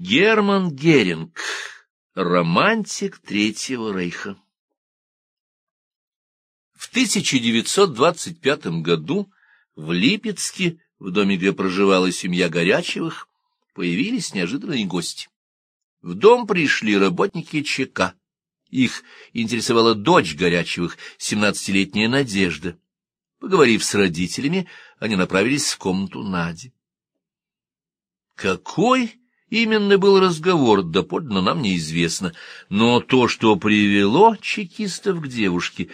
Герман Геринг, романтик Третьего Рейха. В 1925 году в Липецке, в доме, где проживала семья Горячевых, появились неожиданные гости. В дом пришли работники ЧК. Их интересовала дочь Горячевых, семнадцатилетняя Надежда. Поговорив с родителями, они направились в комнату Нади. Какой именно был разговор, доподлинно нам неизвестно, но то, что привело чекистов к девушке,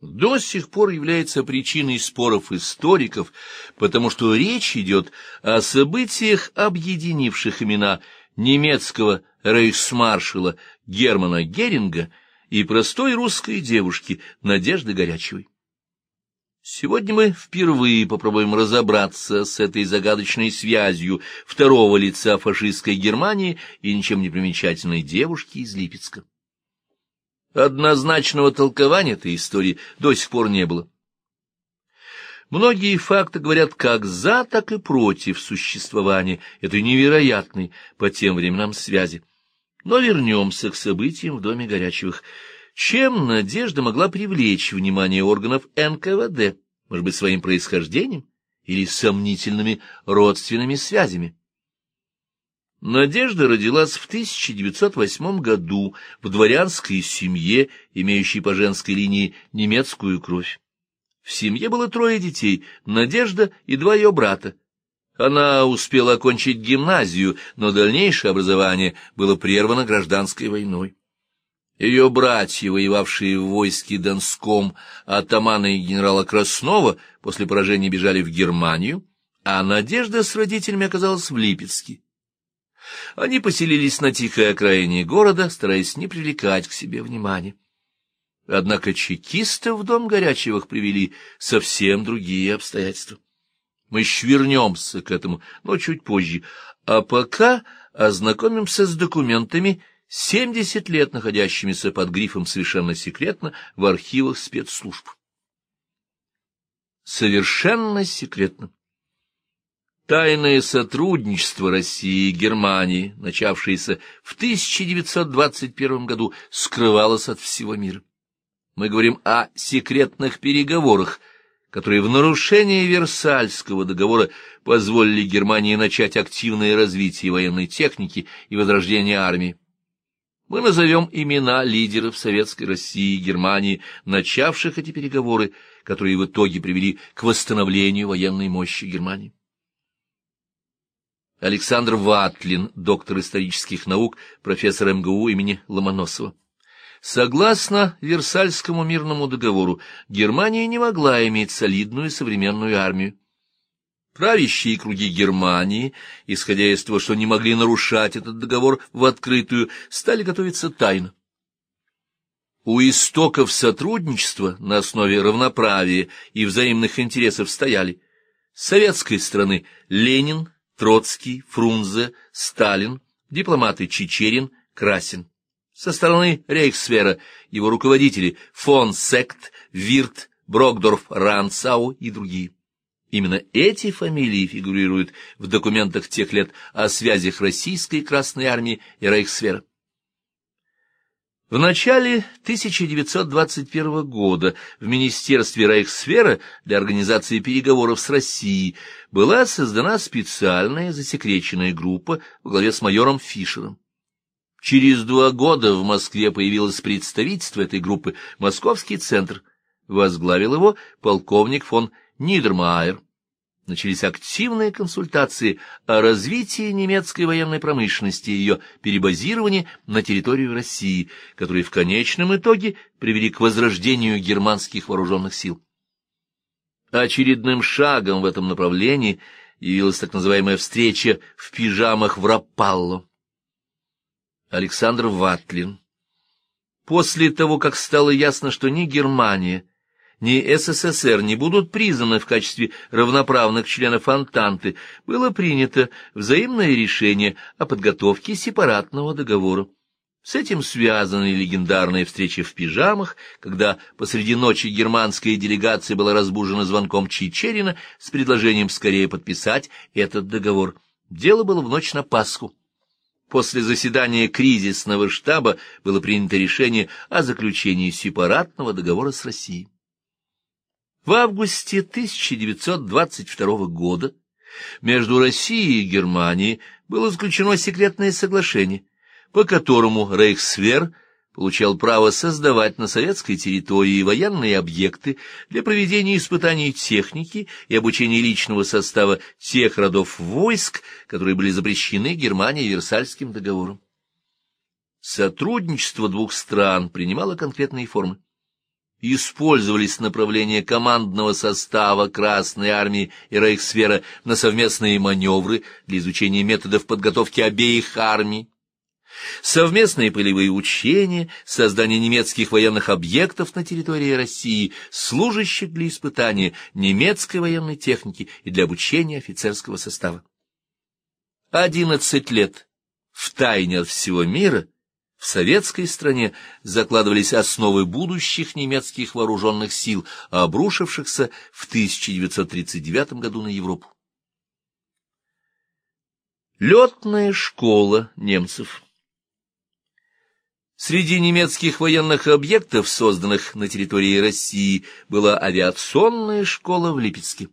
до сих пор является причиной споров историков, потому что речь идет о событиях, объединивших имена немецкого рейхсмаршала Германа Геринга и простой русской девушки Надежды Горячевой. Сегодня мы впервые попробуем разобраться с этой загадочной связью второго лица фашистской Германии и ничем не примечательной девушки из Липецка. Однозначного толкования этой истории до сих пор не было. Многие факты говорят как за, так и против существования этой невероятной по тем временам связи. Но вернемся к событиям в Доме Горячевых – чем Надежда могла привлечь внимание органов НКВД, может быть, своим происхождением или сомнительными родственными связями? Надежда родилась в 1908 году в дворянской семье, имеющей по женской линии немецкую кровь. В семье было трое детей — Надежда и два ее брата. Она успела окончить гимназию, но дальнейшее образование было прервано гражданской войной. Ее братья, воевавшие в войске Донском, атамана и генерала Краснова, после поражения бежали в Германию, а Надежда с родителями оказалась в Липецке. Они поселились на тихой окраине города, стараясь не привлекать к себе внимания. Однако чекистов в дом Горячевых привели совсем другие обстоятельства. Мы еще вернемся к этому, но чуть позже, а пока ознакомимся с документами, семьдесят лет находящимися под грифом «Совершенно секретно» в архивах спецслужб. Совершенно секретно. Тайное сотрудничество России и Германии, начавшееся в 1921 году, скрывалось от всего мира. Мы говорим о секретных переговорах, которые в нарушение Версальского договора позволили Германии начать активное развитие военной техники и возрождение армии мы назовем имена лидеров Советской России и Германии, начавших эти переговоры, которые в итоге привели к восстановлению военной мощи Германии. Александр Ватлин, доктор исторических наук, профессор МГУ имени Ломоносова. Согласно Версальскому мирному договору, Германия не могла иметь солидную современную армию. Правящие круги Германии, исходя из того, что не могли нарушать этот договор в открытую, стали готовиться тайно. У истоков сотрудничества на основе равноправия и взаимных интересов стояли советской стороны Ленин, Троцкий, Фрунзе, Сталин, дипломаты Чечерин, Красин. Со стороны Рейхсфера его руководители фон Сект, Вирт, Брокдорф, Ранцау и другие. Именно эти фамилии фигурируют в документах тех лет о связях Российской Красной Армии и Рейхсфера. В начале 1921 года в Министерстве Рейхсфера для организации переговоров с Россией была создана специальная засекреченная группа во главе с майором Фишером. Через два года в Москве появилось представительство этой группы «Московский центр». Возглавил его полковник фон Нидермайер. Начались активные консультации о развитии немецкой военной промышленности и ее перебазировании на территорию России, которые в конечном итоге привели к возрождению германских вооруженных сил. Очередным шагом в этом направлении явилась так называемая встреча в пижамах в Рапалло. Александр Ватлин. После того, как стало ясно, что ни Германия, ни СССР не будут признаны в качестве равноправных членов Антанты, было принято взаимное решение о подготовке сепаратного договора. С этим связаны легендарные встречи в пижамах, когда посреди ночи германская делегация была разбужена звонком Чичерина с предложением скорее подписать этот договор. Дело было в ночь на Пасху, после заседания кризисного штаба было принято решение о заключении сепаратного договора с Россией. В августе 1922 года между Россией и Германией было заключено секретное соглашение, по которому Рейхсвер получал право создавать на советской территории военные объекты для проведения испытаний техники и обучения личного состава тех родов войск, которые были запрещены Германией Версальским договором. Сотрудничество двух стран принимало конкретные формы. Использовались направления командного состава Красной Армии и Рейхсвера на совместные маневры для изучения методов подготовки обеих армий, Совместные полевые учения, создание немецких военных объектов на территории России, служащих для испытания немецкой военной техники и для обучения офицерского состава. Одиннадцать лет в тайне от всего мира в советской стране закладывались основы будущих немецких вооруженных сил, обрушившихся в 1939 году на Европу. Летная школа немцев Среди немецких военных объектов, созданных на территории России, была авиационная школа в Липецке.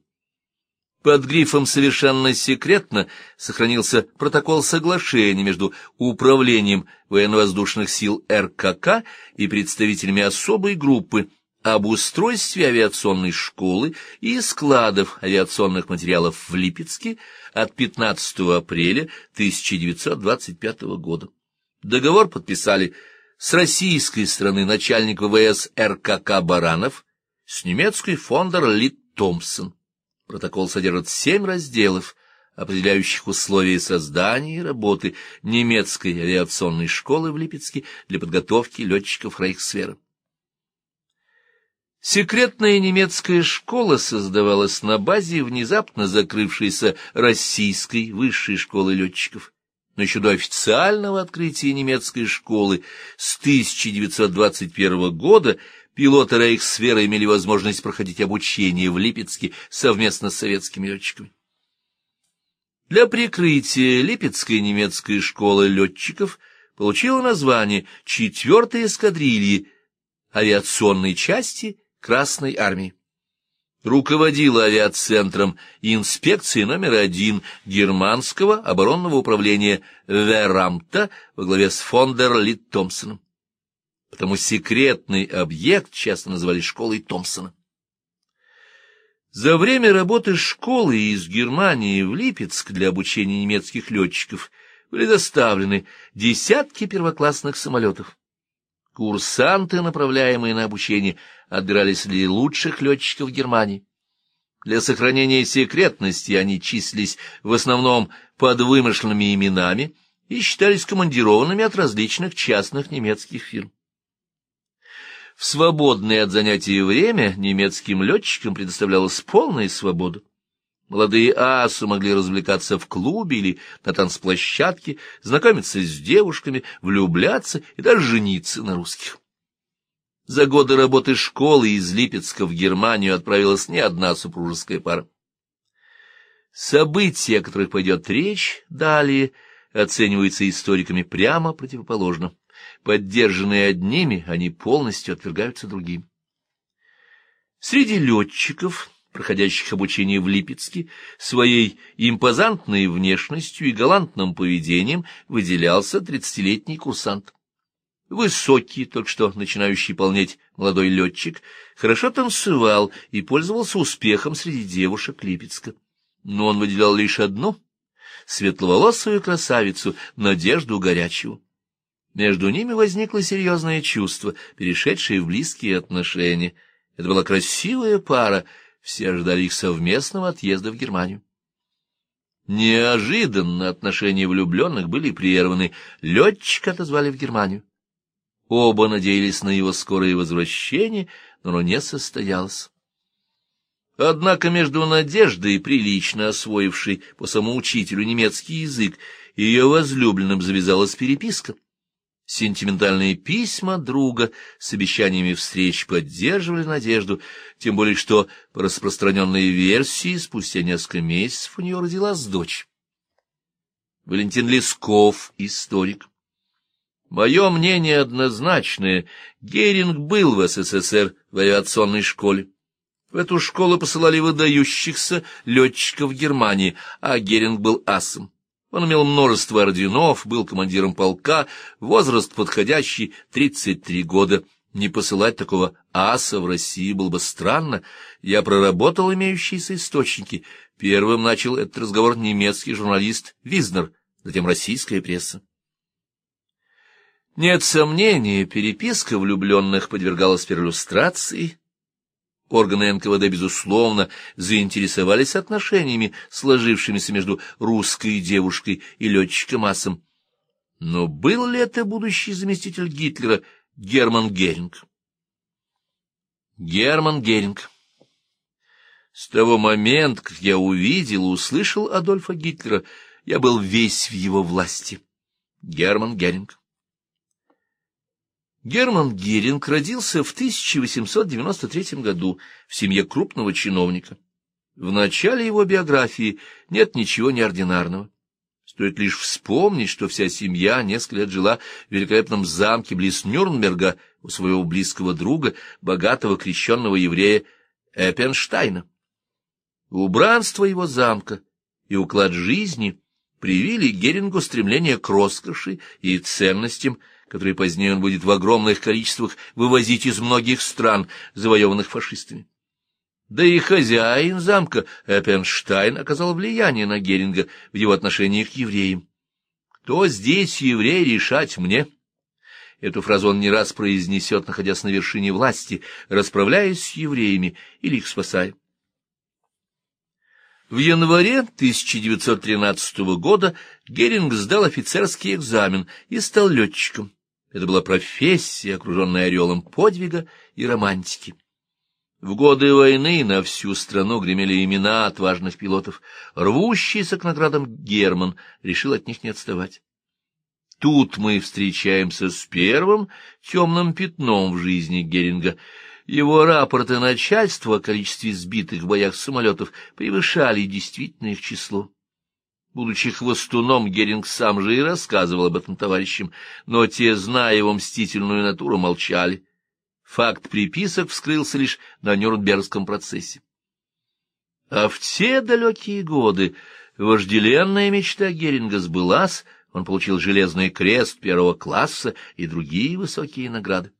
Под грифом «Совершенно секретно» сохранился протокол соглашения между Управлением военно-воздушных сил РКК и представителями особой группы об устройстве авиационной школы и складов авиационных материалов в Липецке от 15 апреля 1925 года. Договор подписали с российской стороны начальник ВВС РКК Баранов, с немецкой фондер Лит Томпсон. Протокол содержит семь разделов, определяющих условия создания и работы немецкой авиационной школы в Липецке для подготовки летчиков Рейхсвера. Секретная немецкая школа создавалась на базе внезапно закрывшейся российской высшей школы летчиков но еще до официального открытия немецкой школы с 1921 года пилоты Рейхсфера имели возможность проходить обучение в Липецке совместно с советскими летчиками. Для прикрытия Липецкой немецкой школы летчиков получила название «Четвертая эскадрильи» авиационной части Красной армии руководила авиацентром инспекции номер один германского оборонного управления Верамта во главе с фондер Лит Томпсоном. Потому секретный объект часто называли школой Томпсона. За время работы школы из Германии в Липецк для обучения немецких летчиков были доставлены десятки первоклассных самолетов. Курсанты, направляемые на обучение, отбирали среди лучших летчиков Германии. Для сохранения секретности они числились в основном под вымышленными именами и считались командированными от различных частных немецких фирм. В свободное от занятий время немецким летчикам предоставлялась полная свобода. Молодые асы могли развлекаться в клубе или на танцплощадке, знакомиться с девушками, влюбляться и даже жениться на русских. За годы работы школы из Липецка в Германию отправилась не одна супружеская пара. События, о которых пойдет речь далее, оцениваются историками прямо противоположно. Поддержанные одними, они полностью отвергаются другими. Среди летчиков, проходящих обучение в Липецке, своей импозантной внешностью и галантным поведением выделялся тридцатилетний курсант. Высокий, только что начинающий полнеть молодой летчик, хорошо танцевал и пользовался успехом среди девушек Липецка. Но он выделял лишь одну — светловолосую красавицу Надежду Горячеву. Между ними возникло серьезное чувство, перешедшее в близкие отношения. Это была красивая пара, все ожидали их совместного отъезда в Германию. Неожиданно отношения влюбленных были прерваны, летчика отозвали в Германию. Оба надеялись на его скорое возвращение, но оно не состоялось. Однако между Надеждой, прилично освоившей по самоучителю немецкий язык, и ее возлюбленным завязалась переписка. Сентиментальные письма друга с обещаниями встреч поддерживали надежду, тем более что, по распространенной версии, спустя несколько месяцев у нее родилась дочь. Валентин Лесков, историк. Мое мнение однозначное. Геринг был в СССР в авиационной школе. В эту школу посылали выдающихся летчиков Германии, а Геринг был асом. Он имел множество орденов, был командиром полка, возраст подходящий, 33 года. Не посылать такого аса в России было бы странно. Я проработал имеющиеся источники. Первым начал этот разговор немецкий журналист Визнер, затем российская пресса. Нет сомнения, переписка влюбленных подвергалась перлюстрации, Органы НКВД, безусловно, заинтересовались отношениями, сложившимися между русской девушкой и летчиком Асом. Но был ли это будущий заместитель Гитлера Герман Геринг? Герман Геринг. С того момента, как я увидел и услышал Адольфа Гитлера, я был весь в его власти. Герман Геринг. Герман Геринг родился в 1893 году в семье крупного чиновника. В начале его биографии нет ничего неординарного. Стоит лишь вспомнить, что вся семья несколько лет жила в великолепном замке близ Нюрнберга у своего близкого друга, богатого крещенного еврея Эппенштайна. Убранство его замка и уклад жизни привили Герингу стремление к роскоши и ценностям, которые позднее он будет в огромных количествах вывозить из многих стран, завоеванных фашистами. Да и хозяин замка Эппенштайн оказал влияние на Геринга в его отношении к евреям. «Кто здесь еврей, решать мне?» Эту фразу он не раз произнесет, находясь на вершине власти, расправляясь с евреями или их спасая. В январе 1913 года Геринг сдал офицерский экзамен и стал летчиком. Это была профессия, окруженная орелом подвига и романтики. В годы войны на всю страну гремели имена отважных пилотов. Рвущийся к наградам Герман решил от них не отставать. Тут мы встречаемся с первым темным пятном в жизни Геринга. Его рапорты начальства о количестве сбитых в боях самолетов превышали действительно их число. Будучи хвостуном, Геринг сам же и рассказывал об этом товарищам, но те, зная его мстительную натуру, молчали. Факт приписок вскрылся лишь на Нюрнбергском процессе. А в те далекие годы вожделенная мечта Геринга сбылась, он получил железный крест первого класса и другие высокие награды.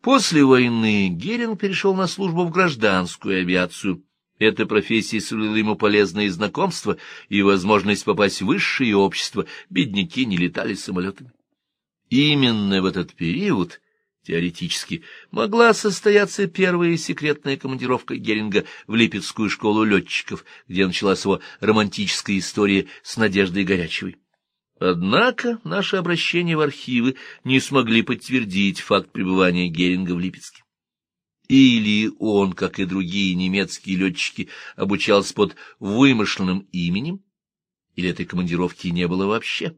После войны Геринг перешел на службу в гражданскую авиацию — эта профессия сулила ему полезные знакомства и возможность попасть в высшее общество, бедняки не летали самолетами. Именно в этот период, теоретически, могла состояться первая секретная командировка Геринга в Липецкую школу летчиков, где началась его романтическая история с Надеждой Горячевой. Однако наши обращения в архивы не смогли подтвердить факт пребывания Геринга в Липецке. Или он, как и другие немецкие летчики, обучался под вымышленным именем, или этой командировки не было вообще.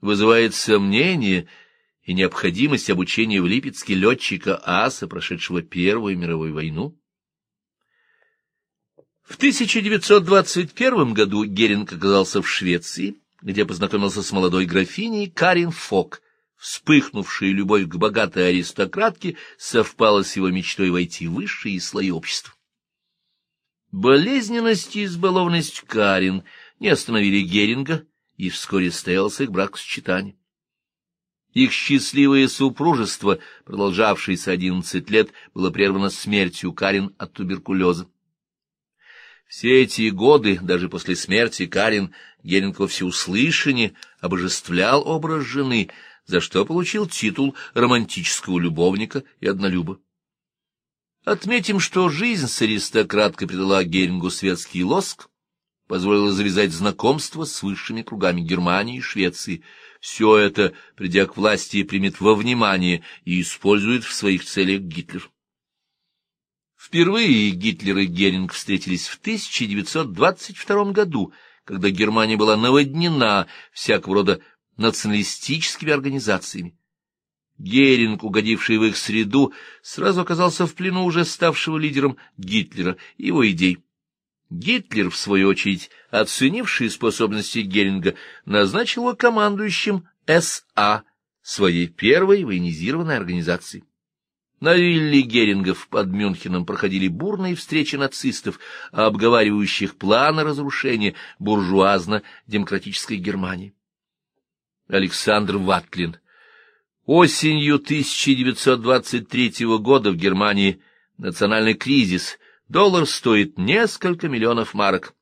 Вызывает сомнение и необходимость обучения в Липецке летчика аса, прошедшего Первую мировую войну. В 1921 году Геринг оказался в Швеции, где познакомился с молодой графиней Карин Фок, Вспыхнувшая любовь к богатой аристократке совпала с его мечтой войти в высшие слои общества. Болезненность и избалованность Карин не остановили Геринга, и вскоре состоялся их бракосочетание. Их счастливое супружество, продолжавшееся одиннадцать лет, было прервано смертью Карин от туберкулеза. Все эти годы, даже после смерти Карин, Геринг во всеуслышание обожествлял образ жены — за что получил титул романтического любовника и однолюба. Отметим, что жизнь с аристократкой придала Герингу светский лоск, позволила завязать знакомство с высшими кругами Германии и Швеции. Все это, придя к власти, примет во внимание и использует в своих целях Гитлер. Впервые Гитлер и Геринг встретились в 1922 году, когда Германия была наводнена всякого рода националистическими организациями. Геринг, угодивший в их среду, сразу оказался в плену уже ставшего лидером Гитлера и его идей. Гитлер, в свою очередь, оценивший способности Геринга, назначил его командующим СА, своей первой военизированной организации. На вилле Герингов под Мюнхеном проходили бурные встречи нацистов, обговаривающих планы разрушения буржуазно-демократической Германии. Александр Ватлин Осенью 1923 года в Германии национальный кризис, доллар стоит несколько миллионов марок.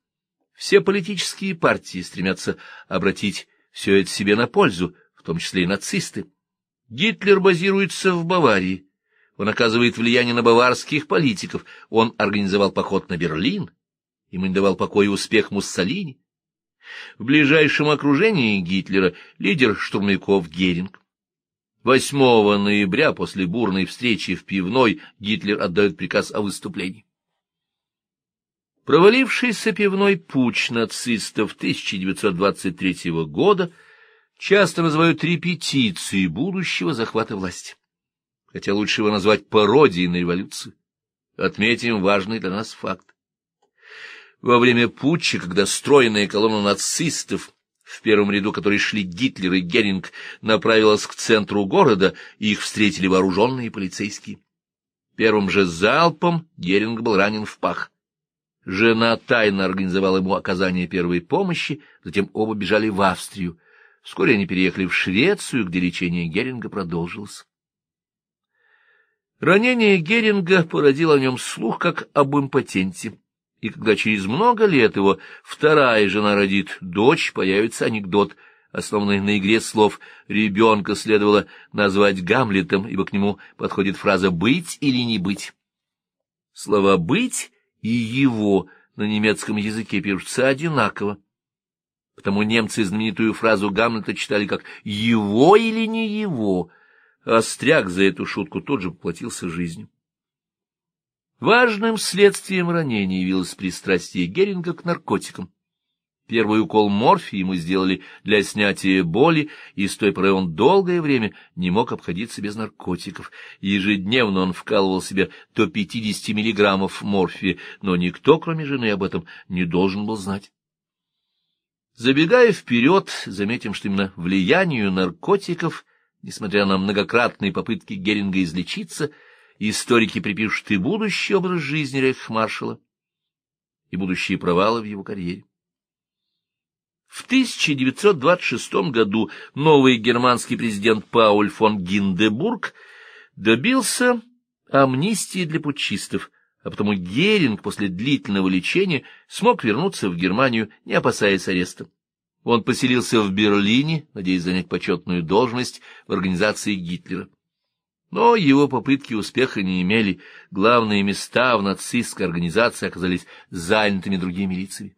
Все политические партии стремятся обратить все это себе на пользу, в том числе и нацисты. Гитлер базируется в Баварии. Он оказывает влияние на баварских политиков. Он организовал поход на Берлин. Ему не давал покоя успех Муссолини. В ближайшем окружении Гитлера лидер штурмовиков Геринг. 8 ноября после бурной встречи в пивной Гитлер отдает приказ о выступлении. Провалившийся пивной путь нацистов 1923 года часто называют репетицией будущего захвата власти. Хотя лучше его назвать пародией на революцию. Отметим важный для нас факт. Во время путча, когда стройная колонна нацистов в первом ряду которой шли Гитлер и Геринг, направилась к центру города, и их встретили вооруженные полицейские. Первым же залпом Геринг был ранен в пах. Жена тайно организовала ему оказание первой помощи, затем оба бежали в Австрию. Вскоре они переехали в Швецию, где лечение Геринга продолжилось. Ранение Геринга породило о нем слух как об импотенте и когда через много лет его вторая жена родит дочь, появится анекдот, основанный на игре слов «ребенка» следовало назвать Гамлетом, ибо к нему подходит фраза «быть» или «не быть». Слова «быть» и «его» на немецком языке пишутся одинаково. Потому немцы знаменитую фразу Гамлета читали как «его» или «не его», Остряк за эту шутку тут же поплатился жизнью. Важным следствием ранения явилось пристрастие Геринга к наркотикам. Первый укол морфия ему сделали для снятия боли, и с той поры он долгое время не мог обходиться без наркотиков. Ежедневно он вкалывал себе до 50 миллиграммов морфия, но никто, кроме жены, об этом не должен был знать. Забегая вперед, заметим, что именно влиянию наркотиков, несмотря на многократные попытки Геринга излечиться, — историки припишут и будущий образ жизни рейхсмаршала, и будущие провалы в его карьере. В 1926 году новый германский президент Пауль фон Гиндебург добился амнистии для путчистов, а потому Геринг после длительного лечения смог вернуться в Германию, не опасаясь ареста. Он поселился в Берлине, надеясь занять почетную должность в организации Гитлера. Но его попытки успеха не имели, главные места в нацистской организации оказались занятыми другими лицами.